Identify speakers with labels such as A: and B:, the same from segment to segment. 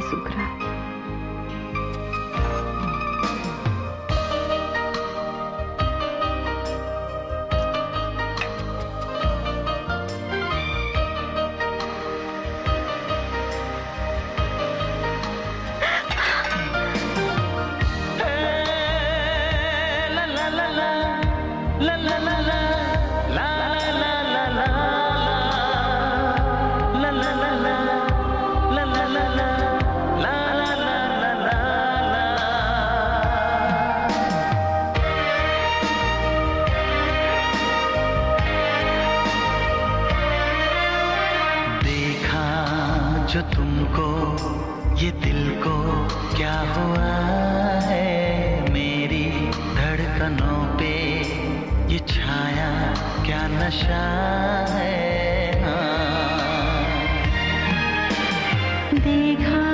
A: sugra.
B: जो तुमको, ये दिल को, क्या हुआ है मेरी धड़कनों पे? ये छाया क्या नशा है? जो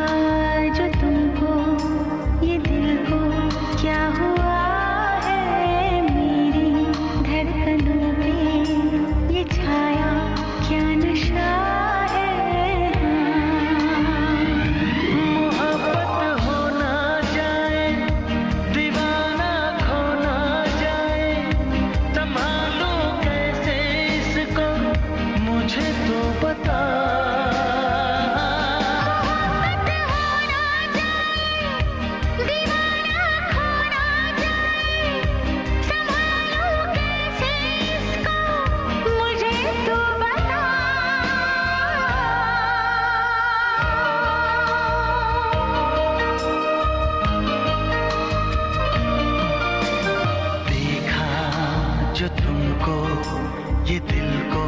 B: तुमको ये दिल को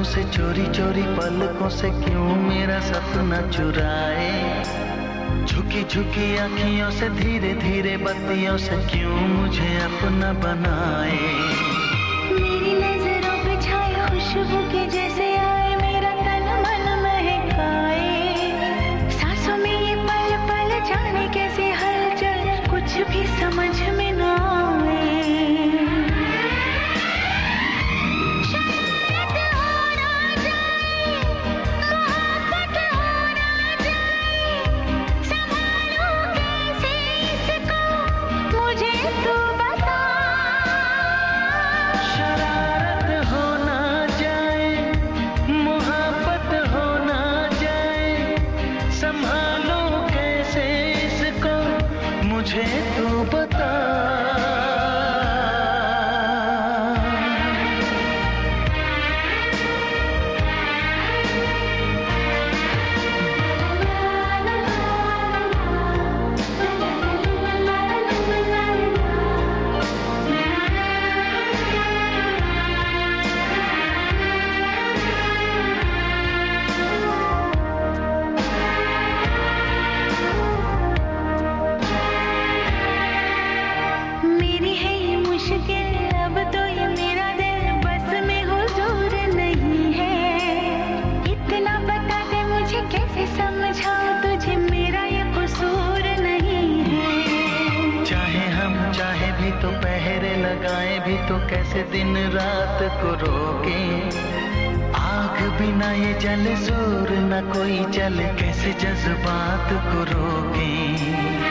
B: अलकों से, चोरी चोरी पलकों से क्यों मेरा सपना चुराए? झुकी झुकी आंखियों से, धीरे धीरे बत्तियों से क्यों मुझे अपना बनाए? तो पहरे लगाए भी तो कैसे दिन रात को रोके? आग बिना ये जल, ज़ोर न कोई जल, कैसे जज्बात को रोके?